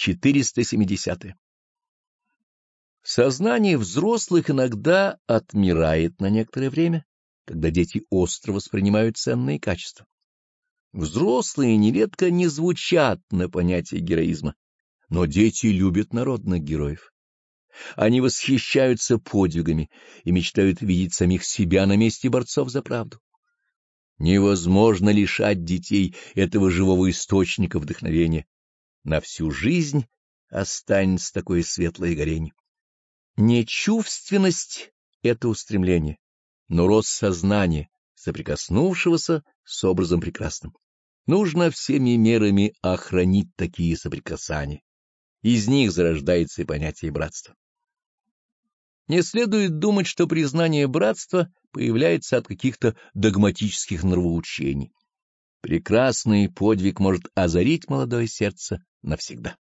470. Сознание взрослых иногда отмирает на некоторое время, когда дети остро воспринимают ценные качества. Взрослые нередко не звучат на понятие героизма, но дети любят народных героев. Они восхищаются подвигами и мечтают видеть самих себя на месте борцов за правду. Невозможно лишать детей этого живого источника вдохновения. На всю жизнь останется такое светлое горение. Не чувственность — это устремление, но рост сознания, соприкоснувшегося с образом прекрасным. Нужно всеми мерами охранить такие соприкасания. Из них зарождается и понятие братства. Не следует думать, что признание братства появляется от каких-то догматических нравоучений. Прекрасный подвиг может озарить молодое сердце навсегда.